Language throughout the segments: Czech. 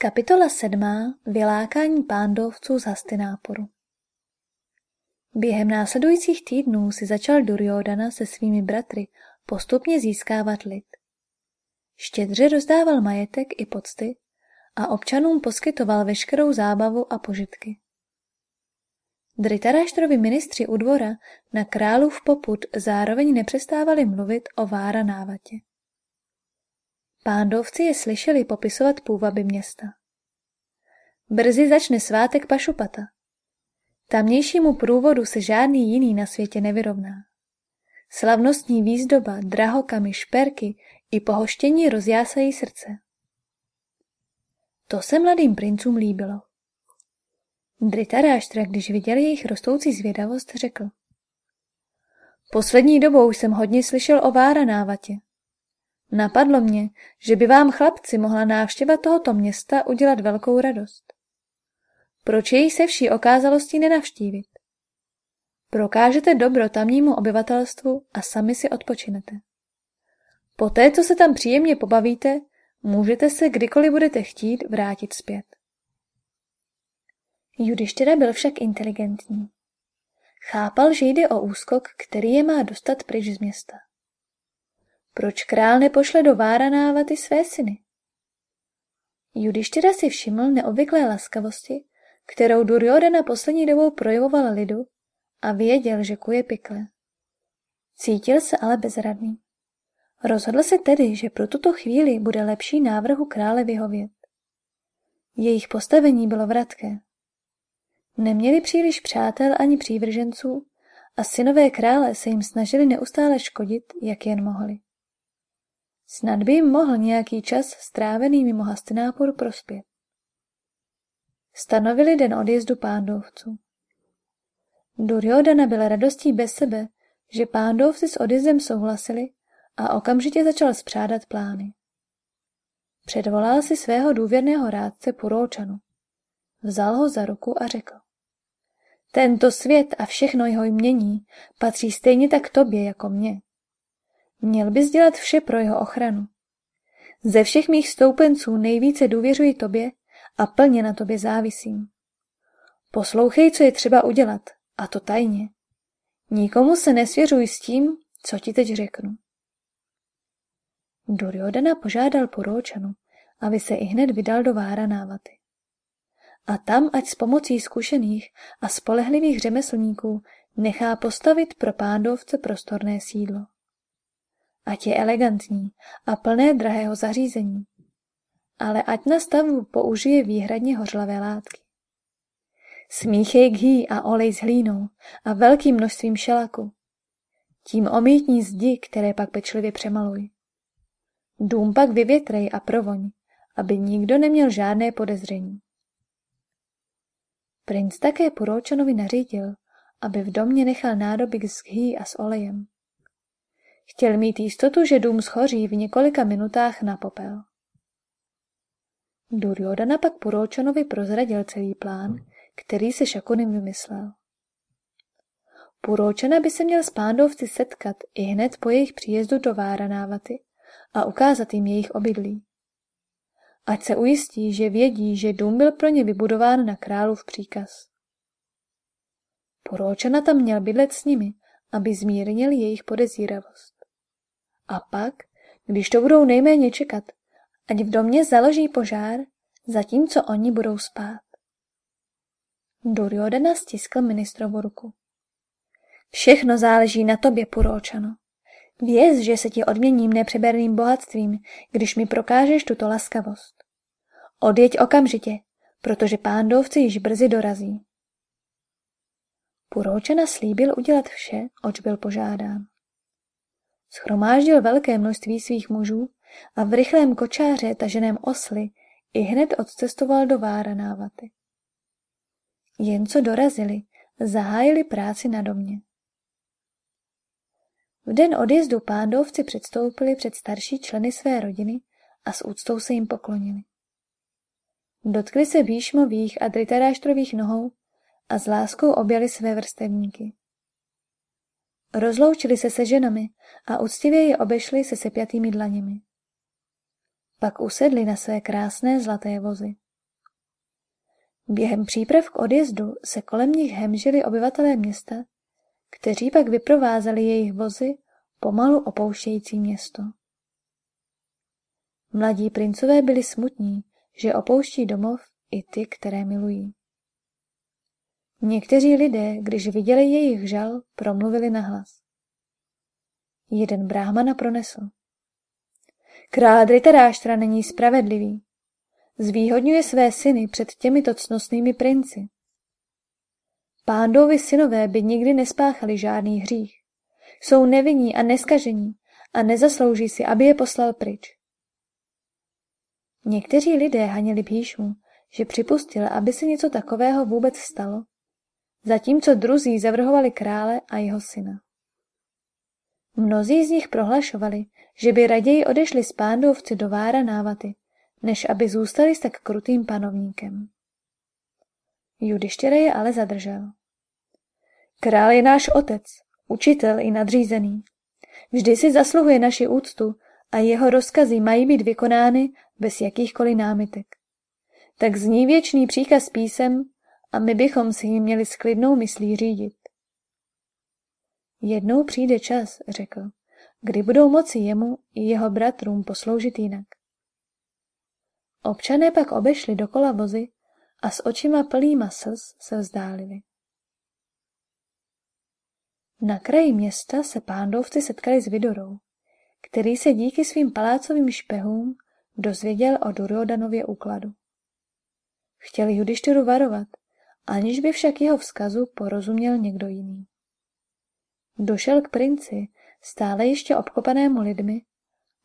Kapitola sedmá Vylákání pándovců z Hastináporu Během následujících týdnů si začal Duryodana se svými bratry postupně získávat lid. Štědře rozdával majetek i pocty a občanům poskytoval veškerou zábavu a požitky. Dritaráštrovi ministři u dvora na králův poput zároveň nepřestávali mluvit o Vára návatě. Pándovci je slyšeli popisovat půvaby města. Brzy začne svátek Pašupata. Tamnějšímu průvodu se žádný jiný na světě nevyrovná. Slavnostní výzdoba, drahokamy, šperky i pohoštění rozjásají srdce. To se mladým princům líbilo. Dritaráštra, když viděl jejich rostoucí zvědavost, řekl. Poslední dobou jsem hodně slyšel o Vára návatě. Napadlo mě, že by vám chlapci mohla návštěva tohoto města udělat velkou radost. Proč jej se vší okázalostí nenavštívit? Prokážete dobro tamnímu obyvatelstvu a sami si odpočinete. Poté, co se tam příjemně pobavíte, můžete se kdykoliv budete chtít vrátit zpět. Judištěra byl však inteligentní. Chápal, že jde o úskok, který je má dostat pryč z města. Proč král nepošle do Váranávaty své syny? Judištěra si všiml neobvyklé laskavosti, kterou Duryodhana poslední dobou projevoval lidu a věděl, že kuje pikle. Cítil se ale bezradný. Rozhodl se tedy, že pro tuto chvíli bude lepší návrhu krále vyhovět. Jejich postavení bylo vratké. Neměli příliš přátel ani přívrženců a synové krále se jim snažili neustále škodit, jak jen mohli. Snad by jim mohl nějaký čas strávený mimo Hastinápur prospět. Stanovili den odjezdu pándovců. Duryodhana byl radostí bez sebe, že pándovci s odjezdem souhlasili a okamžitě začal spřádat plány. Předvolal si svého důvěrného rádce Puročanu. Vzal ho za ruku a řekl. Tento svět a všechno jeho jmění patří stejně tak tobě jako mně. Měl bys dělat vše pro jeho ochranu. Ze všech mých stoupenců nejvíce důvěřuji tobě a plně na tobě závisím. Poslouchej, co je třeba udělat, a to tajně. Nikomu se nesvěřuj s tím, co ti teď řeknu. Duryodhana požádal Puročanu, aby se i hned vydal do návaty. A tam, ať s pomocí zkušených a spolehlivých řemeslníků nechá postavit pro pándovce prostorné sídlo. Ať je elegantní a plné drahého zařízení, ale ať na stavbu použije výhradně hořlavé látky. Smíchej ghý a olej s hlínou a velkým množstvím šelaku. Tím omítní zdi, které pak pečlivě přemaluj. Dům pak vyvětrej a provoň, aby nikdo neměl žádné podezření. Princ také Puročanovi nařídil, aby v domě nechal nádobík s ghý a s olejem. Chtěl mít jistotu, že dům schoří v několika minutách na popel. Duryodhana pak Puročanovi prozradil celý plán, který se Šakunem vymyslel. Puročana by se měl s pándovci setkat i hned po jejich příjezdu do Váranávaty a ukázat jim jejich obydlí. Ať se ujistí, že vědí, že dům byl pro ně vybudován na králův příkaz. Puročana tam měl bydlet s nimi, aby zmírnil jejich podezíravost. A pak, když to budou nejméně čekat, ať v domě založí požár, zatímco oni budou spát. Duryodhana stiskl ministrovu ruku. Všechno záleží na tobě, Puročano. Věz, že se ti odměním nepřeberným bohatstvím, když mi prokážeš tuto laskavost. Odjeď okamžitě, protože pándovci již brzy dorazí. Puročana slíbil udělat vše, oč byl požádán. Schromáždil velké množství svých mužů a v rychlém kočáře taženém osly i hned odcestoval do Váranávaty. Jen co dorazili, zahájili práci na domě. V den odjezdu pándovci předstoupili před starší členy své rodiny a s úctou se jim poklonili. Dotkli se Bíšmových a Dritaráštrových nohou a s láskou objali své vrstevníky. Rozloučili se se ženami a úctivě je obešli se sepjatými dlaněmi. Pak usedli na své krásné zlaté vozy. Během příprav k odjezdu se kolem nich hemžili obyvatelé města, kteří pak vyprovázeli jejich vozy pomalu opouštějící město. Mladí princové byli smutní, že opouští domov i ty, které milují. Někteří lidé, když viděli jejich žal, promluvili nahlas. Jeden bráhmana pronesl. Král Dritaráštra není spravedlivý. Zvýhodňuje své syny před těmito cnostnými princi. Pándovi synové by nikdy nespáchali žádný hřích. Jsou nevinní a neskažení a nezaslouží si, aby je poslal pryč. Někteří lidé hanili Bhíšmu, že připustil, aby se něco takového vůbec stalo, zatímco druzí zavrhovali krále a jeho syna. Mnozí z nich prohlašovali, že by raději odešli s pándovci do Vára Návaty, než aby zůstali s tak krutým panovníkem. Judištěra je ale zadržel. Král je náš otec, učitel i nadřízený. Vždy si zasluhuje naši úctu a jeho rozkazy mají být vykonány bez jakýchkoliv námitek. Tak zní věčný příkaz písem a my bychom si ji měli s klidnou myslí řídit. Jednou přijde čas, řekl, kdy budou moci jemu i jeho bratrům posloužit jinak. Občané pak obešli dokola vozy a s očima plnýma slz se vzdálili. Na kraji města se pándovci setkali s Vidorou, který se díky svým palácovým špehům dozvěděl o Duryodanově úkladu. Chtěl Judištyru varovat, aniž by však jeho vzkazu porozuměl někdo jiný. Došel k princi, stále ještě obkopanému lidmi,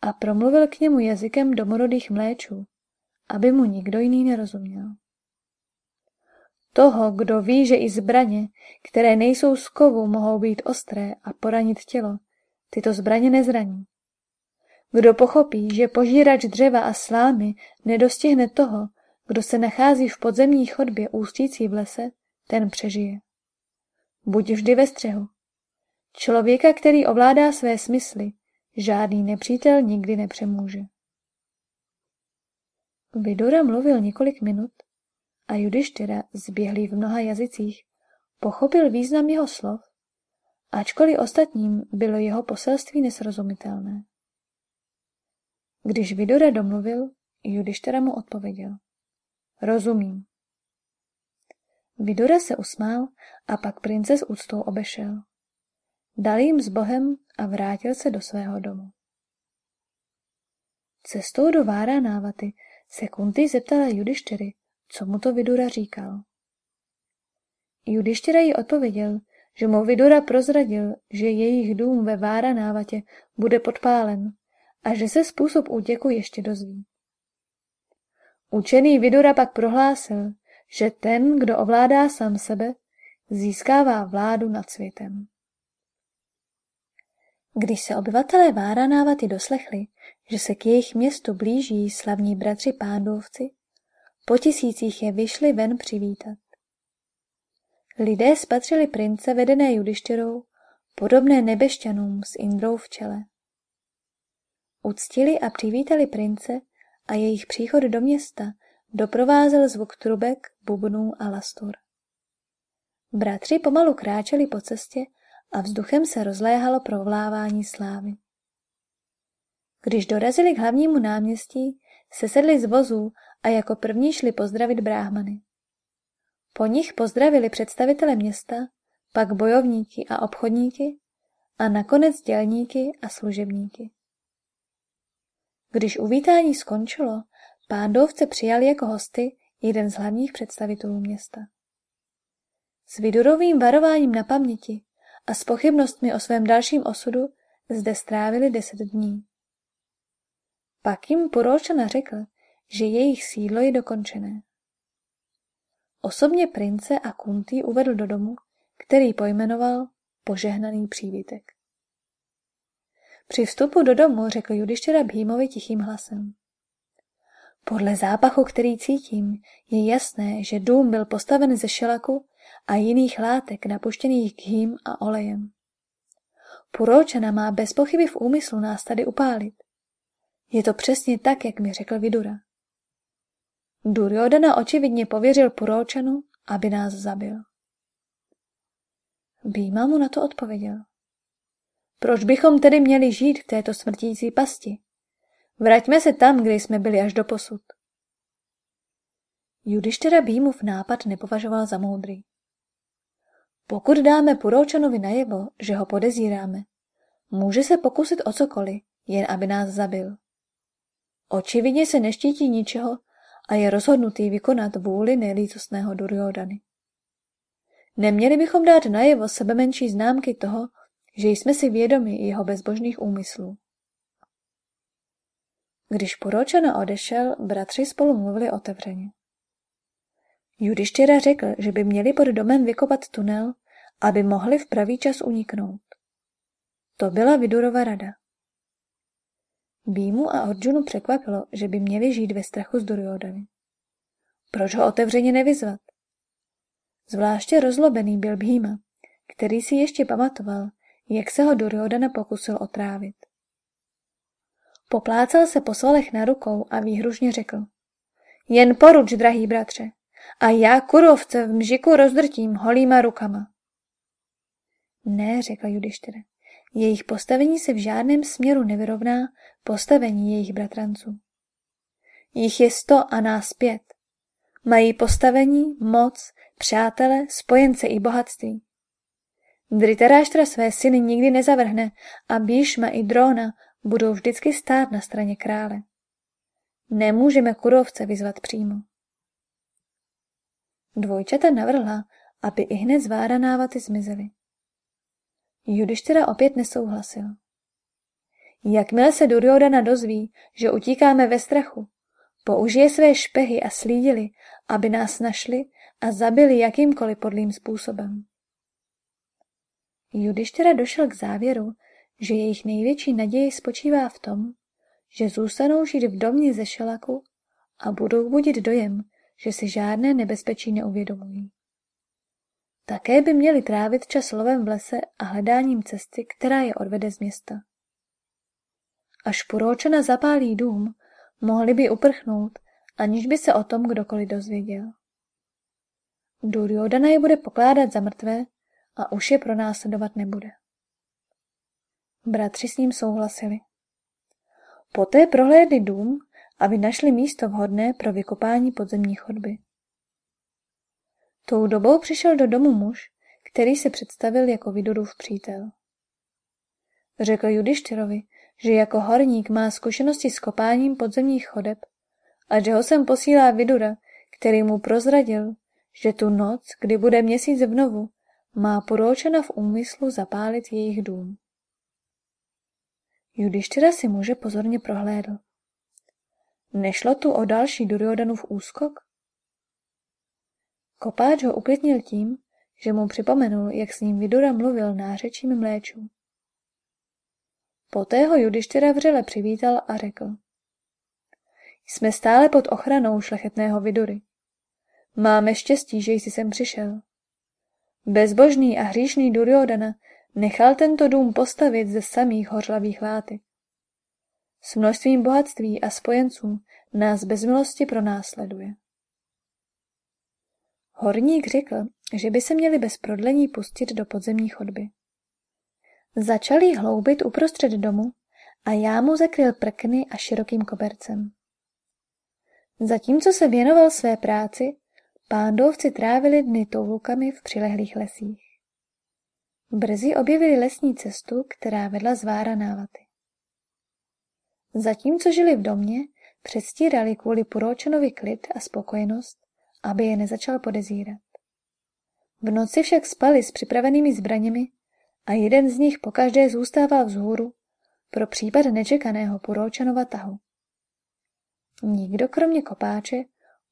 a promluvil k němu jazykem domorodých mléčů, aby mu nikdo jiný nerozuměl. Toho, kdo ví, že i zbraně, které nejsou z kovu, mohou být ostré a poranit tělo, tyto zbraně nezraní. Kdo pochopí, že požírač dřeva a slámy nedostihne toho, kdo se nachází v podzemní chodbě ústící v lese, ten přežije. Buď vždy ve střehu. Člověka, který ovládá své smysly, žádný nepřítel nikdy nepřemůže. Vidura mluvil několik minut a Judištyra, zběhlý v mnoha jazycích, pochopil význam jeho slov, ačkoliv ostatním bylo jeho poselství nesrozumitelné. Když Vidura domluvil, Judištyra mu odpověděl. Rozumím. Vidura se usmál a pak prince úctou obešel. Dal jim s Bohem a vrátil se do svého domu. Cestou do Vára Návaty se Kunty zeptala Judištyry, co mu to Vidura říkal. Judištyra jí odpověděl, že mu Vidura prozradil, že jejich dům ve Vára Návatě bude podpálen a že se způsob útěku ještě dozví. Učený Vidura pak prohlásil, že ten, kdo ovládá sám sebe, získává vládu nad světem. Když se obyvatelé Váranávaty doslechli, že se k jejich městu blíží slavní bratři pándovci, po tisících je vyšli ven přivítat. Lidé spatřili prince vedené judištěrou, podobné nebešťanům s Indrou v čele. Uctili a přivítali prince a jejich příchod do města doprovázel zvuk trubek, bubnů a lastur. Bratři pomalu kráčeli po cestě a vzduchem se rozléhalo provlávání slávy. Když dorazili k hlavnímu náměstí, sesedli z vozů a jako první šli pozdravit bráhmany. Po nich pozdravili představitele města, pak bojovníky a obchodníky a nakonec dělníky a služebníky. Když uvítání skončilo, pándovce přijali jako hosty jeden z hlavních představitelů města. S vidurovým varováním na paměti a s pochybnostmi o svém dalším osudu zde strávili deset dní. Pak jim Puročana řekl, že jejich sídlo je dokončené. Osobně prince a Kuntý uvedl do domu, který pojmenoval požehnaný přívitek. Při vstupu do domu řekl Judištěra Bhímovi tichým hlasem. Podle zápachu, který cítím, je jasné, že dům byl postaven ze šelaku a jiných látek napuštěných kým a olejem. Puročana má bez pochyby v úmyslu nás tady upálit. Je to přesně tak, jak mi řekl Vidura. Duryodhana očividně pověřil Puročanu, aby nás zabil. Býma mu na to odpověděl. Proč bychom tedy měli žít v této smrtící pasti? Vraťme se tam, kde jsme byli až do posud. Judištěra Bímův nápad nepovažoval za moudrý. Pokud dáme Puroučanovi najevo, že ho podezíráme, může se pokusit o cokoliv, jen aby nás zabil. Očividně se neštítí ničeho a je rozhodnutý vykonat vůli nelítostného Duryodany. Neměli bychom dát najevo sebe menší známky toho, že jsme si vědomi jeho bezbožných úmyslů. Když Puročana odešel, bratři spolu mluvili otevřeně. Judištěra řekl, že by měli pod domem vykopat tunel, aby mohli v pravý čas uniknout. To byla Vidurova rada. Býmu a Arjunu překvapilo, že by měli žít ve strachu z Duryodany. Proč ho otevřeně nevyzvat? Zvláště rozlobený byl Bhima, který si ještě pamatoval, jak se ho Duryodana pokusil otrávit. Poplácal se po svalech na rukou a výhružně řekl. Jen poruč, drahý bratře, a já kurovce v mžiku rozdrtím holýma rukama. Ne, řekla Judištyre. Jejich postavení se v žádném směru nevyrovná postavení jejich bratranců. Jich je sto a nás pět. Mají postavení, moc, přátele, spojence i bohatství. Dritaráštra své syny nikdy nezavrhne a Bíšma i Drona budou vždycky stát na straně krále. Nemůžeme kurovce vyzvat přímo. Dvojčata navrhla, aby i hned zváranávaty zmizely. Judištyra opět nesouhlasil. Jakmile se Duryodana dozví, že utíkáme ve strachu, použije své špehy a slídily, aby nás našli a zabili jakýmkoliv podlým způsobem. Judištyra došel k závěru, že jejich největší naděje spočívá v tom, že zůstanou žít v domě ze šelaku a budou budit dojem, že si žádné nebezpečí neuvědomují. Také by měli trávit čas lovem v lese a hledáním cesty, která je odvede z města. Až Puročana zapálí dům, mohli by uprchnout, aniž by se o tom kdokoliv dozvěděl. Duryodana je bude pokládat za mrtvé a už je pro následovat nebude. Bratři s ním souhlasili. Poté prohlédli dům, aby našli místo vhodné pro vykopání podzemní chodby. Tou dobou přišel do domu muž, který se představil jako Vidurův přítel. Řekl Judištyrovi, že jako horník má zkušenosti s kopáním podzemních chodeb a že ho sem posílá Vidura, který mu prozradil, že tu noc, kdy bude měsíc vnovu, má Puročana v úmyslu zapálit jejich dům. Judištyra si muže pozorně prohlédl. Nešlo tu o další Duryodanův úskok? Kopáč ho uklidnil tím, že mu připomenul, jak s ním Vidura mluvil nářečím mléčů. Poté ho Judištyra vřele přivítal a řekl. Jsme stále pod ochranou šlechetného Vidury. Máme štěstí, že jsi sem přišel. Bezbožný a hříšný Duryodana nechal tento dům postavit ze samých hořlavých látek. S množstvím bohatství a spojenců nás bez milosti pronásleduje. Horník řekl, že by se měli bez prodlení pustit do podzemní chodby. Začali hloubit uprostřed domu a já mu zakryl prkny a širokým kobercem. Zatímco se věnoval své práci, pándovci trávili dny toulukami v přilehlých lesích. Brzy objevili lesní cestu, která vedla z Vára návaty. Zatímco žili v domě, předstírali kvůli Puročanovi klid a spokojenost, aby je nezačal podezírat. V noci však spali s připravenými zbraněmi a jeden z nich pokaždé zůstával vzhůru pro případ nečekaného Puročanova tahu. Nikdo kromě kopáče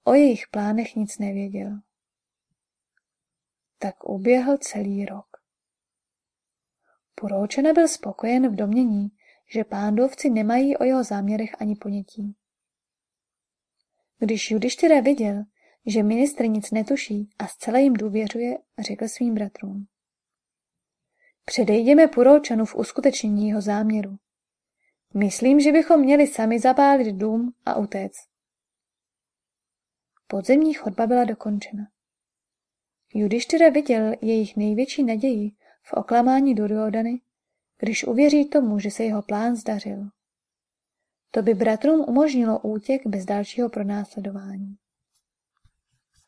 o jejich plánech nic nevěděl. Tak uběhl celý rok. Puročana byl spokojen v domění, že pándovci nemají o jeho záměrech ani ponětí. Když Judištyra viděl, že ministr nic netuší a zcela jim důvěřuje, řekl svým bratrům. Předejdeme Puročanu v uskutečnění jeho záměru. Myslím, že bychom měli sami zapálit dům a utéct. Podzemní chodba byla dokončena. Judištyra viděl jejich největší naději v oklamání Duryodany, když uvěří tomu, že se jeho plán zdařil. To by bratrům umožnilo útěk bez dalšího pronásledování.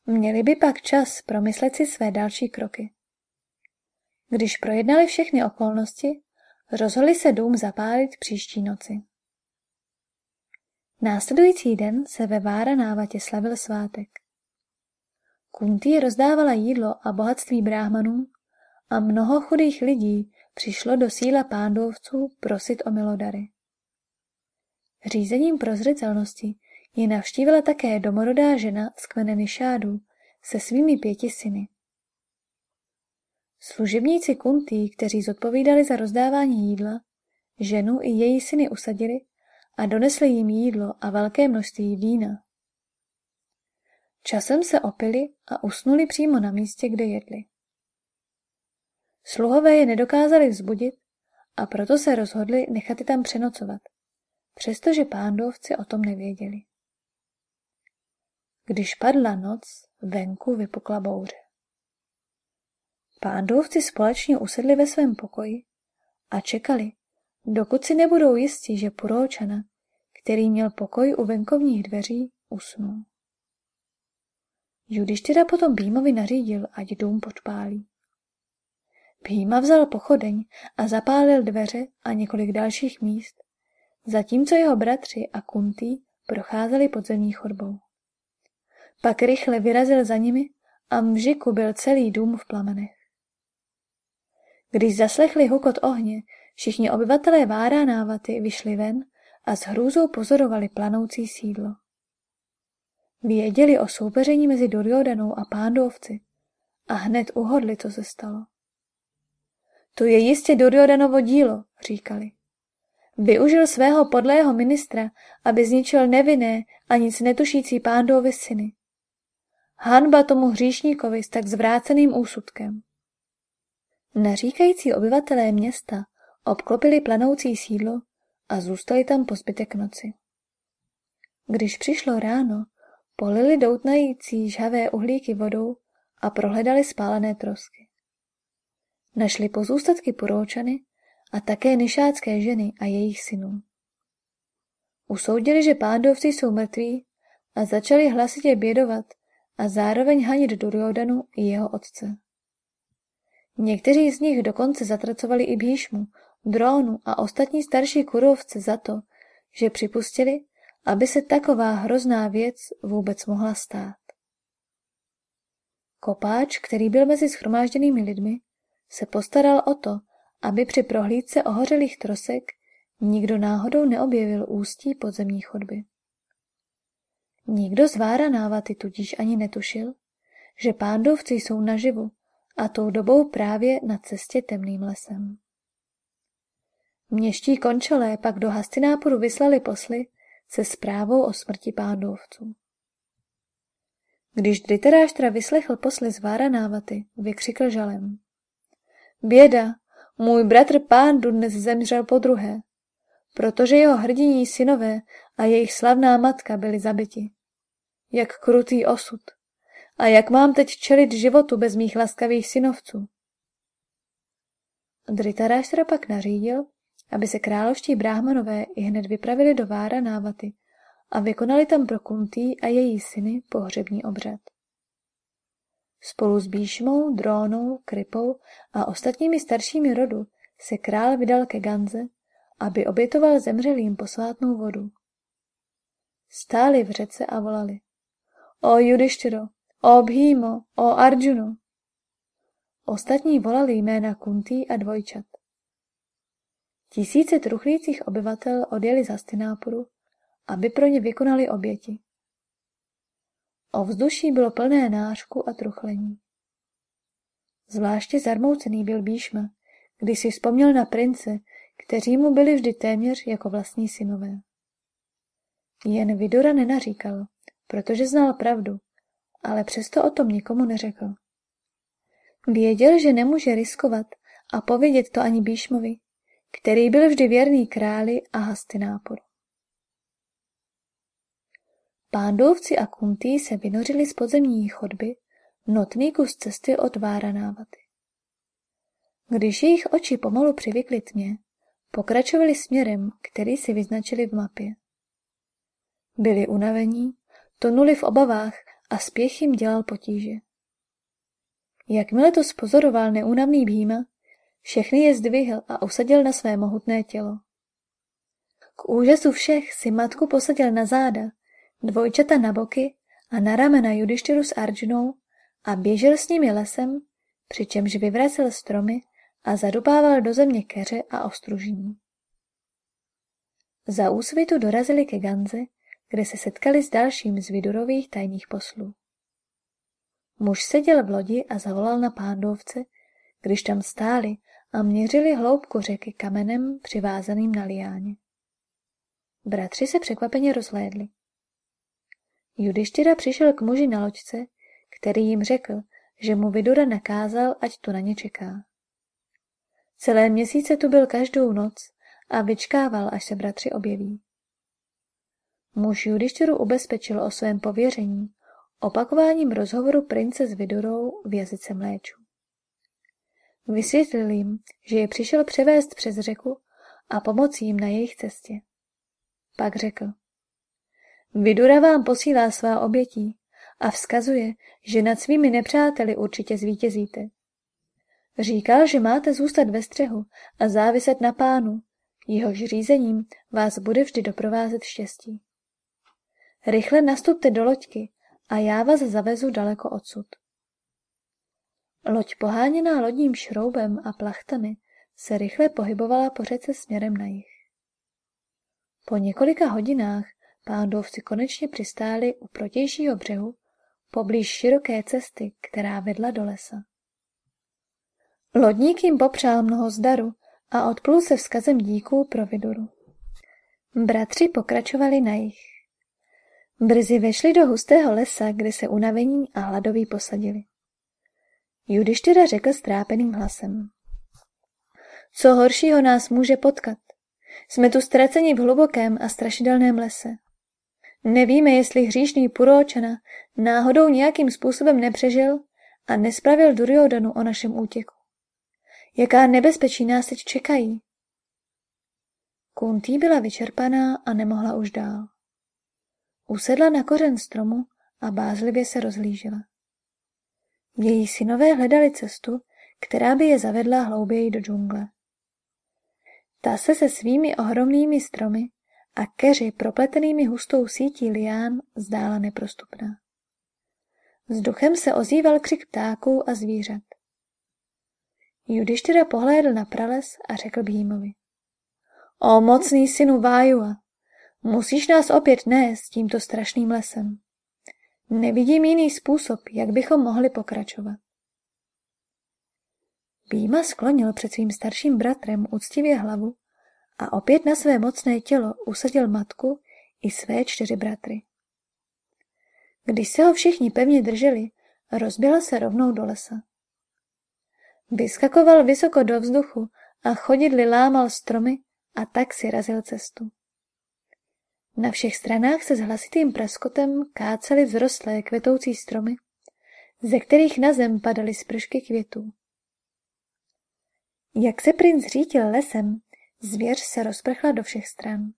Měli by pak čas promyslet si své další kroky. Když projednali všechny okolnosti, rozhodli se dům zapálit příští noci. Následující den se ve Vára návatě slavil svátek. Kuntý rozdávala jídlo a bohatství bráhmanů a mnoho chudých lidí přišlo do síla pándovců prosit o milodary. Řízením prozřetelnosti ji navštívila také domorodá žena z kmene Nišádů se svými pěti syny. Služebníci Kuntý, kteří zodpovídali za rozdávání jídla, ženu i její syny usadili a donesli jim jídlo a velké množství vína. Časem se opili a usnuli přímo na místě, kde jedli. Sluhové je nedokázali vzbudit a proto se rozhodli nechat je tam přenocovat, přestože pándovci o tom nevěděli. Když padla noc, venku vypukla bouře. Pándovci společně usedli ve svém pokoji a čekali, dokud si nebudou jistí, že Puročana, který měl pokoj u venkovních dveří, usnul. Judištyra potom Bímovi nařídil, ať dům podpálí. Bíma vzal pochodeň a zapálil dveře a několik dalších míst, zatímco jeho bratři a Kuntý procházeli podzemní chodbou. Pak rychle vyrazil za nimi a mžiku byl celý dům v plamenech. Když zaslechli hukot ohně, všichni obyvatelé Vára návaty vyšli ven a s hrůzou pozorovali planoucí sídlo. Věděli o soupeření mezi Duryodanou a pándovci a hned uhodli, co se stalo. To je jistě Duryodanovo dílo, říkali. Využil svého podlého ministra, aby zničil nevinné a nic netušící pándovy syny. Hanba tomu hříšníkovi s tak zvráceným úsudkem. Naříkající obyvatelé města obklopili planoucí sídlo a zůstali tam po zbytek noci. Když přišlo ráno, polili doutnající žhavé uhlíky vodou a prohledali spálené trosky. Našli pozůstatky poroučany a také nišácké ženy a jejich synů. Usoudili, že pándovci jsou mrtví a začali hlasitě bědovat a zároveň hanit Duryodanu i jeho otce. Někteří z nich dokonce zatracovali i Bhíšmu, Drónu a ostatní starší kurovce za to, že připustili, aby se taková hrozná věc vůbec mohla stát. Kopáč, který byl mezi schromážděnými lidmi, se postaral o to, aby při prohlídce ohořelých trosek nikdo náhodou neobjevil ústí podzemní chodby. Nikdo z Vára návaty tudíž ani netušil, že pándovci jsou naživu a tou dobou právě na cestě temným lesem. Měští končelé pak do Hastináporu vyslali posly se zprávou o smrti pándovců. Když Dritaráštra vyslechl posly z Váranávaty, vykřikl žalem. Běda, můj bratr pándu dnes zemřel po druhé, protože jeho hrdiní synové a jejich slavná matka byli zabiti. Jak krutý osud. A jak mám teď čelit životu bez mých laskavých synovců? Dritaráštra pak nařídil, aby se královští bráhmanové i hned vypravili do Vára návaty a vykonali tam pro Kuntý a její syny pohřební obřad. Spolu s Bíšmou, Drónou, Krypou a ostatními staršími rodu se král vydal ke Ganze, aby obětoval zemřelým posvátnou vodu. Stáli v řece a volali. O Judištyro, o Bhímo, o Arjuno. Ostatní volali jména Kuntý a dvojčat. Tisíce truchlících obyvatel odjeli za Stináporu, aby pro ně vykonali oběti. Ovzduší bylo plné nářku a truchlení. Zvláště zarmoucený byl Bíšma, když si vzpomněl na prince, kteří mu byli vždy téměř jako vlastní synové. Jen Vidora nenaříkal, protože znal pravdu, ale přesto o tom nikomu neřekl. Věděl, že nemůže riskovat a povědět to ani Bíšmovi, který byl vždy věrný králi a Hastináporu. Pándovci a Kuntý se vynořili z podzemní chodby, notný kus cesty od Váranávaty. Když jejich oči pomalu přivykly tmě, pokračovali směrem, který si vyznačili v mapě. Byli unavení, tonuli v obavách a spěch jim dělal potíže. Jakmile to spozoroval neúnavný Bhýma, všechny je zdvihl a usadil na své mohutné tělo. K úžasu všech si matku posadil na záda, dvojčata na boky a na ramena Judištyru s Arjunou a běžel s nimi lesem, přičemž vyvracel stromy a zadupával do země keře a ostružní. Za úsvitu dorazili ke Ganze, kde se setkali s dalším z Vidurových tajných poslů. Muž seděl v lodi a zavolal na pándovce, když tam stáli a měřili hloubku řeky kamenem přivázaným na liáně. Bratři se překvapeně rozhlédli. Judištyra přišel k muži na loďce, který jim řekl, že mu Vidura nakázal, ať tu na ně čeká. Celé měsíce tu byl každou noc a vyčkával, až se bratři objeví. Muž Judištyru ubezpečil o svém pověření opakováním rozhovoru prince s Vidurou v jazyce mléčů. Vysvětlil jim, že je přišel převést přes řeku a pomoci jim na jejich cestě. Pak řekl. Vidura vám posílá svá obětí a vzkazuje, že nad svými nepřáteli určitě zvítězíte. Říkal, že máte zůstat ve střehu a záviset na pánu, jehož řízením vás bude vždy doprovázet štěstí. Rychle nastupte do loďky a já vás zavezu daleko odsud. Loď poháněná lodním šroubem a plachtami se rychle pohybovala po řece směrem na jih. Po několika hodinách pándovci konečně přistáli u protějšího břehu poblíž široké cesty, která vedla do lesa. Lodník jim popřál mnoho zdaru a odplul se vzkazem díků pro Viduru. Bratři pokračovali na jich. Brzy vešli do hustého lesa, kde se unavení a hladoví posadili. Judištyra řekl strápeným hlasem. Co horšího nás může potkat? Jsme tu ztraceni v hlubokém a strašidelném lese. Nevíme, jestli hříšný Puročana náhodou nějakým způsobem nepřežil a nespravil Duryodanu o našem útěku. Jaká nebezpečí nás teď čekají? Kuntý byla vyčerpaná a nemohla už dál. Usedla na kořen stromu a bázlivě se rozhlížela. Její synové hledali cestu, která by je zavedla hlouběji do džungle. Ta se se svými ohromnými stromy a keři propletenými hustou sítí lián zdála neprostupná. Vzduchem se ozýval křik ptáků a zvířat. Judištyra pohlédl na prales a řekl Bhímovi. O mocný synu Vájua, musíš nás opět nést tímto strašným lesem. Nevidím jiný způsob, jak bychom mohli pokračovat. Býma sklonil před svým starším bratrem úctivě hlavu a opět na své mocné tělo usadil matku i své čtyři bratry. Když se ho všichni pevně drželi, rozběla se rovnou do lesa. Vyskakoval vysoko do vzduchu a chodidly lámal stromy a tak si razil cestu. Na všech stranách se s hlasitým praskotem kácely vzrostlé kvetoucí stromy, ze kterých na zem padaly spršky květů. Jak se princ řítil lesem, zvěř se rozprchla do všech stran.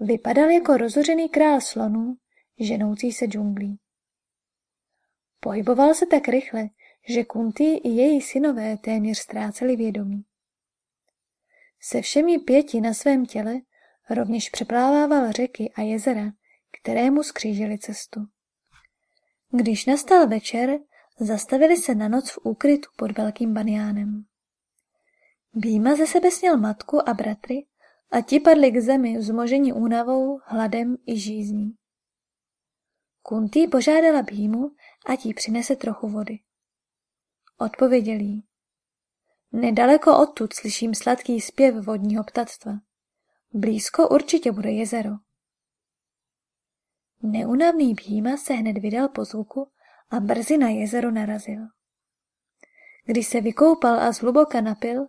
Vypadal jako rozořený král slonů, ženoucí se džunglí. Pohyboval se tak rychle, že Kunty i její synové téměř ztráceli vědomí. Se všemi pěti na svém těle rovněž přeplávával řeky a jezera, které mu skřížily cestu. Když nastal večer, zastavili se na noc v úkrytu pod velkým baniánem. Býma ze sebe sněl matku a bratry a ti padli k zemi zmožení únavou, hladem i žízní. Kuntý požádala Bímu, ať jí přinese trochu vody. Odpověděl jí. Nedaleko odtud slyším sladký zpěv vodního ptactva. Blízko určitě bude jezero. Neunavný Bhýma se hned vydal po zvuku a brzy na jezero narazil. Když se vykoupal a zhluboka napil,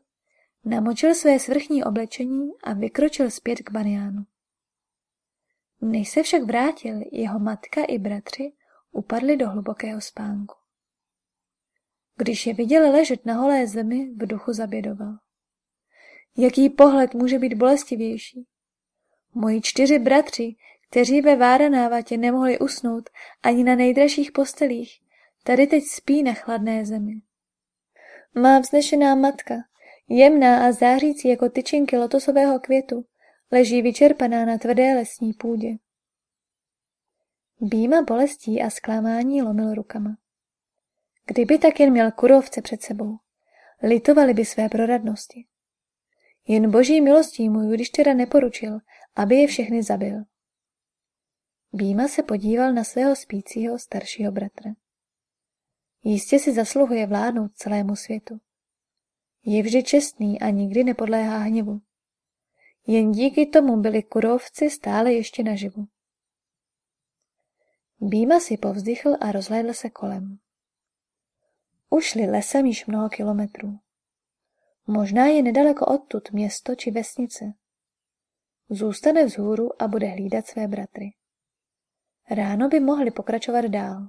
namočil své svrchní oblečení a vykročil zpět k baniánu. Než se však vrátil, jeho matka i bratři upadli do hlubokého spánku. Když je viděl ležet na holé zemi, v duchu zabědoval. Jaký pohled může být bolestivější? Moji čtyři bratři, kteří ve Váranávatě nemohli usnout ani na nejdražších postelích, tady teď spí na chladné zemi. Má vznešená matka, jemná a zářící jako tyčinky lotosového květu, leží vyčerpaná na tvrdé lesní půdě. Býma bolestí a zklamání lomil rukama. Kdyby tak jen měl kurovce před sebou, litovali by své proradnosti. Jen boží milostí mu Judištěra neporučil, aby je všechny zabil. Býma se podíval na svého spícího staršího bratra. Jistě si zasluhuje vládnout celému světu. Je vždy čestný a nikdy nepodléhá hněvu. Jen díky tomu byli kurovci stále ještě naživu. Býma si povzdychl a rozhlédl se kolem. Ušli lesem již mnoho kilometrů. Možná je nedaleko odtud město či vesnice. Zůstane vzhůru a bude hlídat své bratry. Ráno by mohli pokračovat dál.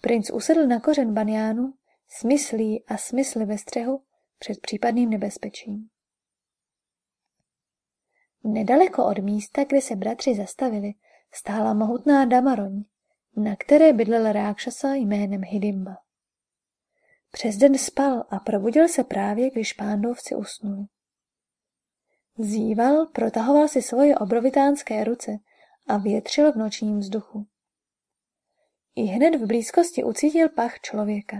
Princ usedl na kořen baniánu, smyslí a smysly ve střehu před případným nebezpečím. Nedaleko od místa, kde se bratři zastavili, stála mohutná damaroň, na které bydlel rákšasa jménem Hidimba. Přes den spal a probudil se právě, když pándovci usnuli. Zýval, protahoval si svoje obrovitánské ruce a větřil v nočním vzduchu. I hned v blízkosti ucítil pach člověka.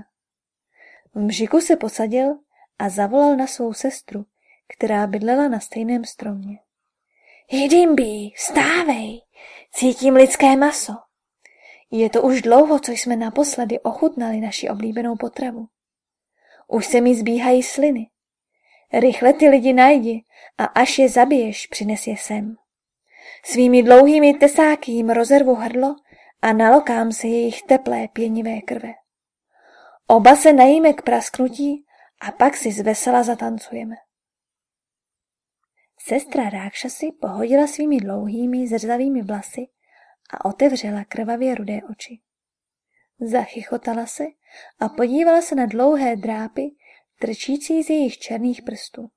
V mžiku se posadil a zavolal na svou sestru, která bydlela na stejném stromě. Hidimbi, stávej, cítím lidské maso. Je to už dlouho, co jsme naposledy ochutnali naši oblíbenou potravu. Už se mi zbíhají sliny. Rychle ty lidi najdi a až je zabiješ, přines je sem. Svými dlouhými tesáky jim rozervu hrdlo a nalokám se jejich teplé pěnivé krve. Oba se najíme k prasknutí a pak si zvesela zatancujeme. Sestra Rákšasy pohodila svými dlouhými zrzavými vlasy a otevřela krvavě rudé oči. Zachychotala se a podívala se na dlouhé drápy, trčící z jejich černých prstů.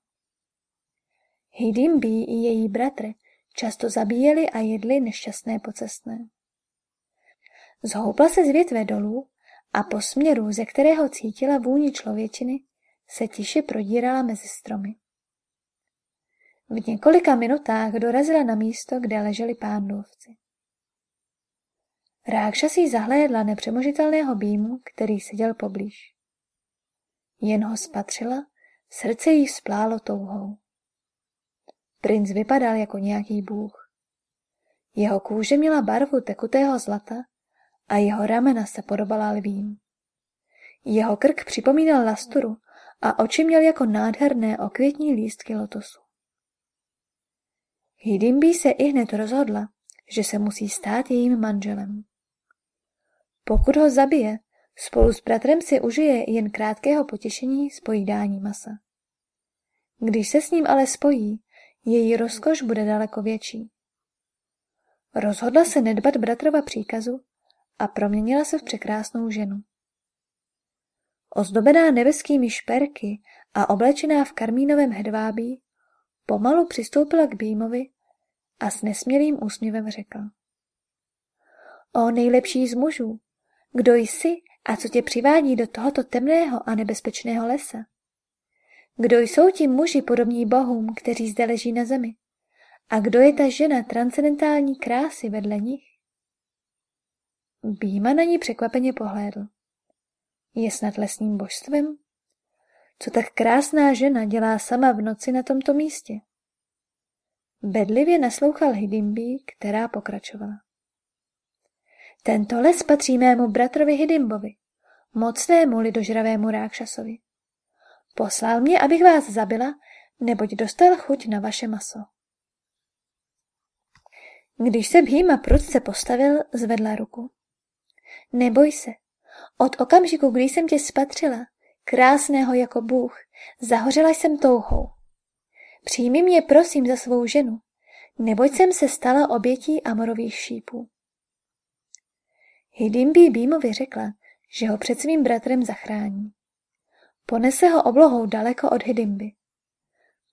Hidimbi i její bratr často zabíjeli a jedli nešťastné pocestné. Zhoupla se z větve dolů a po směru, ze kterého cítila vůni člověčiny, se tiše prodírala mezi stromy. V několika minutách dorazila na místo, kde leželi pándovci. Rákša si zahlédla nepřemožitelného býmu, který seděl poblíž. Jen ho spatřila, srdce jí splálo touhou. Princ vypadal jako nějaký bůh. Jeho kůže měla barvu tekutého zlata a jeho ramena se podobala lvím. Jeho krk připomínal lasturu a oči měl jako nádherné okvětní lístky lotosu. Hidimbi se i hned rozhodla, že se musí stát jejím manželem. Pokud ho zabije, spolu s bratrem si užije jen krátkého potěšení z pojídání masa. Když se s ním ale spojí, její rozkoš bude daleko větší. Rozhodla se nedbat bratrova příkazu a proměnila se v překrásnou ženu. Ozdobená nebeskými šperky a oblečená v karmínovém hedvábí, pomalu přistoupila k Bímovi a s nesmělým úsměvem řekla. O nejlepší z mužů, kdo jsi a co tě přivádí do tohoto temného a nebezpečného lesa? Kdo jsou ti muži podobní bohům, kteří zde leží na zemi? A kdo je ta žena transcendentální krásy vedle nich? Býma na ní překvapeně pohlédl. Je snad lesním božstvem? Co tak krásná žena dělá sama v noci na tomto místě? Bedlivě naslouchal Hidimbi, která pokračovala. Tento les patří mému bratrovi Hidimbovi, mocnému lidožravému rákšasovi. Poslal mě, abych vás zabila, neboť dostal chuť na vaše maso. Když se Bhýma prudce postavil, zvedla ruku. Neboj se, od okamžiku, kdy jsem tě spatřila, krásného jako Bůh, zahořela jsem touhou. Přijmi mě prosím za svou ženu, neboť jsem se stala obětí Amorových šípů. Hidimbi Bímovi řekla, že ho před svým bratrem zachrání. Ponese ho oblohou daleko od Hidimby.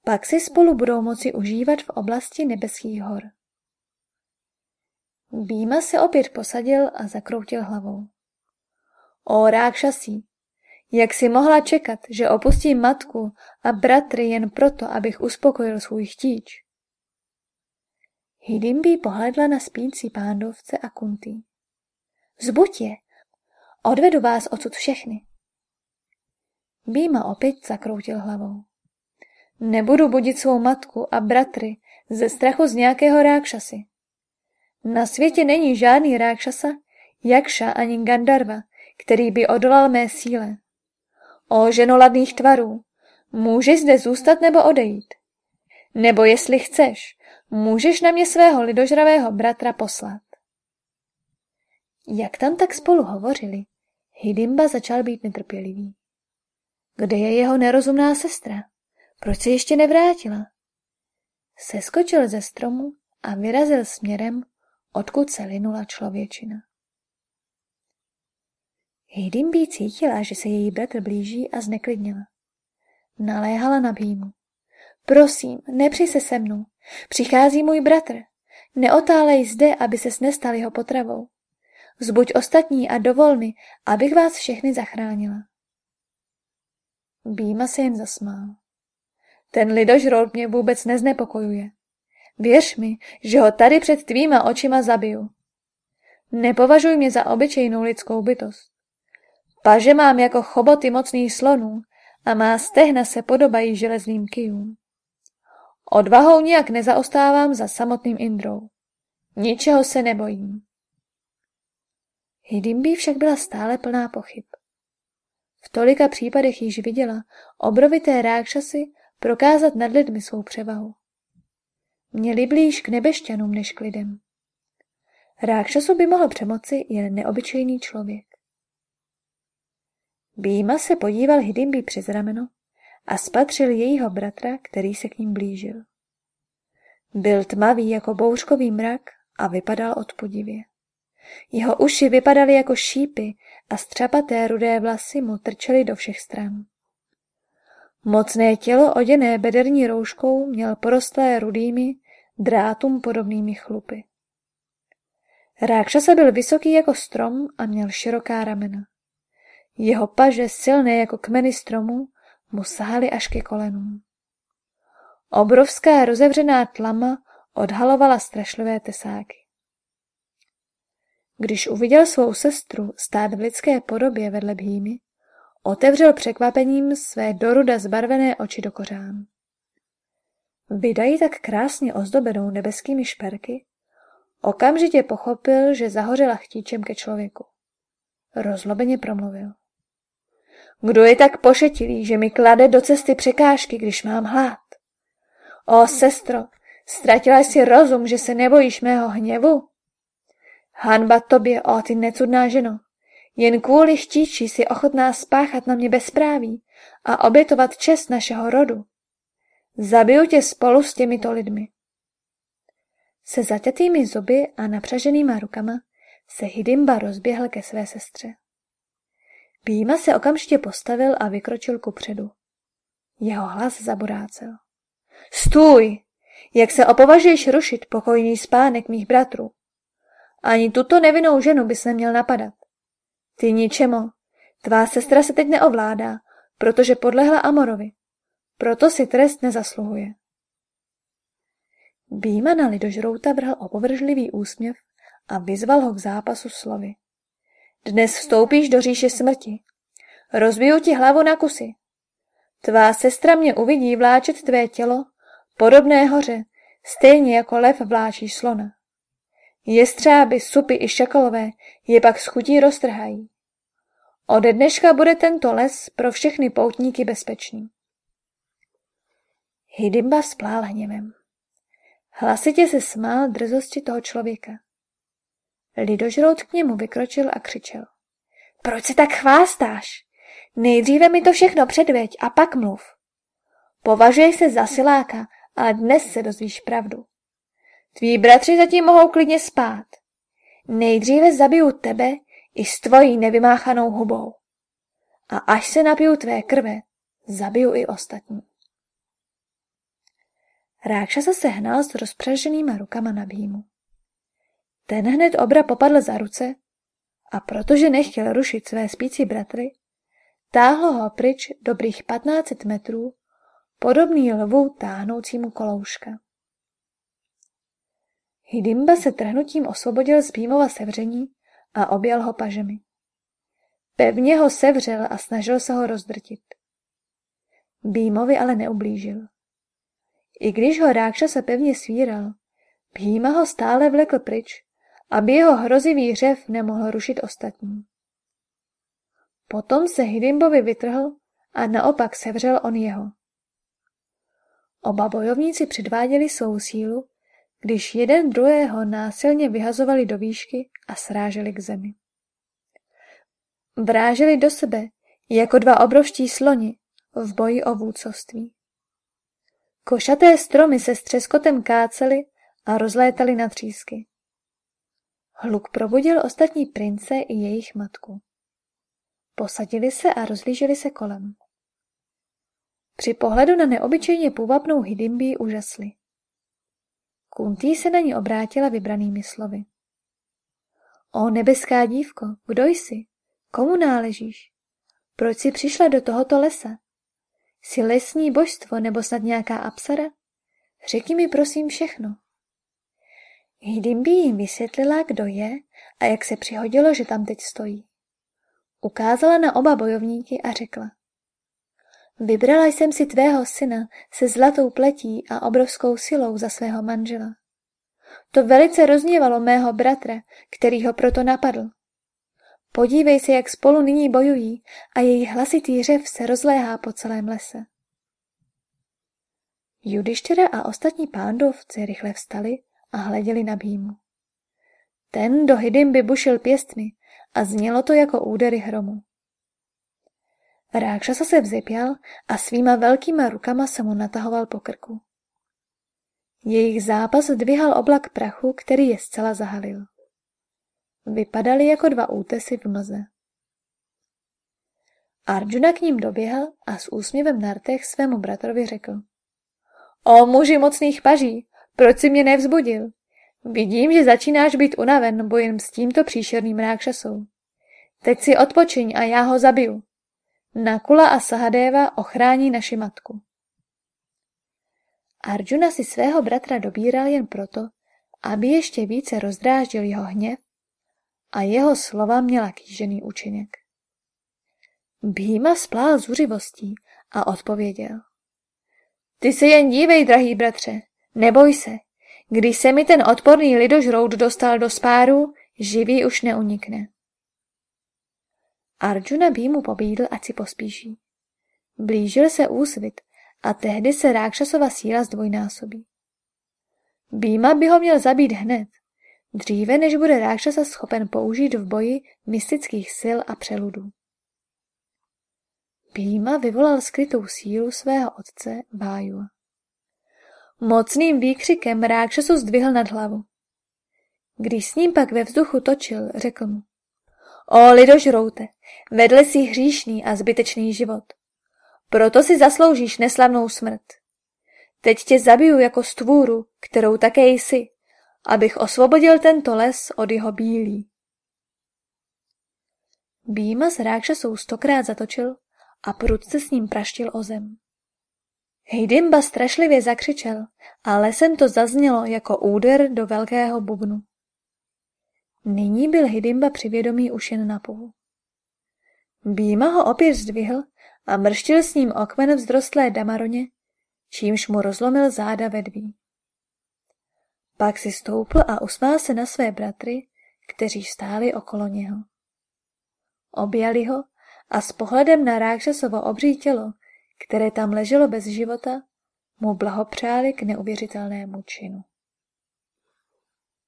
Pak si spolu budou moci užívat v oblasti nebeských hor. Býma se opět posadil a zakroutil hlavou. O rákšasí, jak si mohla čekat, že opustím matku a bratry jen proto, abych uspokojil svůj chtíč? Hidimbi pohledla na spící pándovce a kuntý. Zbuď je, odvedu vás odsud všechny. Býma opět zakroutil hlavou. Nebudu budit svou matku a bratry ze strachu z nějakého rákšasy. Na světě není žádný rákšasa, jakša ani Gandarva, který by odolal mé síle. O ženoladných tvarů, můžeš zde zůstat nebo odejít. Nebo jestli chceš, můžeš na mě svého lidožravého bratra poslat. Jak tam tak spolu hovořili, Hidimba začal být netrpělivý. Kde je jeho nerozumná sestra? Proč se ještě nevrátila? Seskočil ze stromu a vyrazil směrem, odkud se linula člověčina. Hidimbi cítila, že se její bratr blíží a zneklidnila. Naléhala na Bímu. Prosím, nepři se se mnou. Přichází můj bratr. Neotálej zde, aby ses nestal jeho potravou. Zbuď ostatní a dovol mi, abych vás všechny zachránila. Býma se jen zasmál. Ten lidožrout mě vůbec neznepokojuje. Věř mi, že ho tady před tvýma očima zabiju. Nepovažuj mě za obyčejnou lidskou bytost. Paže mám jako choboty mocných slonů a má stehna se podobají železným kijům. Odvahou nijak nezaostávám za samotným Indrou. Ničeho se nebojím. Hidimbi však byla stále plná pochyb. V tolika případech již viděla obrovité rákšasy prokázat nad lidmi svou převahu. Měli blíž k nebešťanům než k lidem. Rákšasu by mohl přemoci jen neobyčejný člověk. Býma se podíval Hidimbi přes rameno a spatřil jejího bratra, který se k ním blížil. Byl tmavý jako bouřkový mrak a vypadal odpudivě. Jeho uši vypadaly jako šípy a střapaté rudé vlasy mu trčely do všech stran. Mocné tělo oděné bederní rouškou měl porostlé rudými, drátům podobnými chlupy. Rákšasa byl vysoký jako strom a měl široká ramena. Jeho paže, silné jako kmeny stromu, mu sahaly až ke kolenům. Obrovská rozevřená tlama odhalovala strašlivé tesáky. Když uviděl svou sestru stát v lidské podobě vedle Bhýmy, otevřel překvapením své doruda zbarvené oči do kořán. Vydají tak krásně ozdobenou nebeskými šperky, okamžitě pochopil, že zahořela chtíčem ke člověku. Rozlobeně promluvil. Kdo je tak pošetilý, že mi klade do cesty překážky, když mám hlad? O, sestro, ztratila jsi rozum, že se nebojíš mého hněvu? Hanba tobě, o ty necudná ženo. Jen kvůli chtíči si ochotná spáchat na mě bezpráví a obětovat čest našeho rodu. Zabiju tě spolu s těmito lidmi. Se zaťatými zuby a napřaženýma rukama se Hidimba rozběhl ke své sestře. Býma se okamžitě postavil a vykročil ku předu. Jeho hlas zaburácel. Stůj! Jak se opovažuješ rušit pokojný spánek mých bratrů? Ani tuto nevinnou ženu bys neměl napadat. Ty ničemo. Tvá sestra se teď neovládá, protože podlehla Amorovi. Proto si trest nezasluhuje. Býma na lidožrouta vrhl opovržlivý úsměv a vyzval ho k zápasu slovy. Dnes vstoupíš do říše smrti. Rozbiju ti hlavu na kusy. Tvá sestra mě uvidí vláčet tvé tělo, podobné hoře, stejně jako lev vláčí slona. Jestřáby, supy i šakalové je pak s chutí roztrhají. Ode dneška bude tento les pro všechny poutníky bezpečný. Hidimba splál hněvem. Hlasitě se smál drzosti toho člověka. Lidožrout k němu vykročil a křičel. Proč se tak chvástáš? Nejdříve mi to všechno předveď a pak mluv. Považuji se za siláka, ale dnes se dozvíš pravdu. Tví bratři zatím mohou klidně spát. Nejdříve zabiju tebe i s tvojí nevymáchanou hubou. A až se napiju tvé krve, zabiju i ostatní. Rákšasa se hnal s rozpřaženýma rukama na býmu. Ten hned obra popadl za ruce a protože nechtěl rušit své spící bratry, táhlo ho pryč dobrých 15 metrů, podobný lvu táhnoucímu kolouška. Hidimba se trhnutím osvobodil z Bímova sevření a objal ho pažemi. Pevně ho sevřel a snažil se ho rozdrtit. Bímovi ale neublížil. I když ho Rákša se pevně svíral, Bhíma ho stále vlekl pryč, aby jeho hrozivý řev nemohl rušit ostatní. Potom se Hidimbovi vytrhl a naopak sevřel on jeho. Oba bojovníci předváděli svou sílu, když jeden druhého násilně vyhazovali do výšky a sráželi k zemi. Vráželi do sebe jako dva obrovští sloni v boji o vůdcovství. Košaté stromy se s třeskotem kácely a rozlétaly na třísky. Hluk probudil ostatní prince i jejich matku. Posadili se a rozlíželi se kolem. Při pohledu na neobyčejně půvabnou Hidimbi úžasli. Kuntý se na ní obrátila vybranými slovy. O nebeská dívko, kdo jsi? Komu náležíš? Proč jsi přišla do tohoto lesa? Jsi lesní božstvo nebo snad nějaká apsara? Řekni mi prosím všechno. Hidimbi jim vysvětlila, kdo je a jak se přihodilo, že tam teď stojí. Ukázala na oba bojovníky a řekla. Vybrala jsem si tvého syna se zlatou pletí a obrovskou silou za svého manžela. To velice rozněvalo mého bratra, který ho proto napadl. Podívej se, jak spolu nyní bojují a její hlasitý řev se rozléhá po celém lese. Judištěra a ostatní pándovci rychle vstali a hleděli na Bímu. Ten do Hidimby bušil pěstmi a znělo to jako údery hromu. Rákšasa se vzepěl a svýma velkýma rukama se mu natahoval po krku. Jejich zápas dvihal oblak prachu, který je zcela zahalil. Vypadali jako dva útesy v mlze. Arjuna k ním doběhl a s úsměvem na rtech svému bratrovi řekl. O muži mocných paží, proč si mě nevzbudil? Vidím, že začínáš být unaven bojem s tímto příšerným rákšasou. Teď si odpočiň a já ho zabiju. Nakula a Sahadeva ochrání naši matku. Arjuna si svého bratra dobíral jen proto, aby ještě více rozdráždil jeho hněv a jeho slova měla kýžený účinek. Bhima splál zuřivostí a odpověděl. Ty se jen dívej, drahý bratře, neboj se. Když se mi ten odporný lidožrout dostal do spáru, živý už neunikne. Arjuna Bímu pobídl, ať si pospíší. Blížil se úsvit a tehdy se Rákšasova síla zdvojnásobí. Býma by ho měl zabít hned, dříve než bude Rákšasa schopen použít v boji mystických sil a přeludů. Býma vyvolal skrytou sílu svého otce Váju. Mocným výkřikem Rákšasu zdvihl nad hlavu. Když s ním pak ve vzduchu točil, řekl mu. O lidožroute, vedle si hříšný a zbytečný život. Proto si zasloužíš neslavnou smrt. Teď tě zabiju jako stvůru, kterou také jsi, abych osvobodil tento les od jeho bílí. Býma s rákšasou stokrát zatočil a prudce s ním praštil o zem. Hejdimba strašlivě zakřičel a lesem to zaznělo jako úder do velkého bubnu. Nyní byl Hidimba při vědomí už jen na půl. Býma ho opět zdvihl a mrštil s ním okmen vzrostlé damaroně, čímž mu rozlomil záda vedví. Pak si stoupl a usmál se na své bratry, kteří stáli okolo něho. Objali ho a s pohledem na Rákšasovo obří tělo, které tam leželo bez života, mu blahopřáli k neuvěřitelnému činu.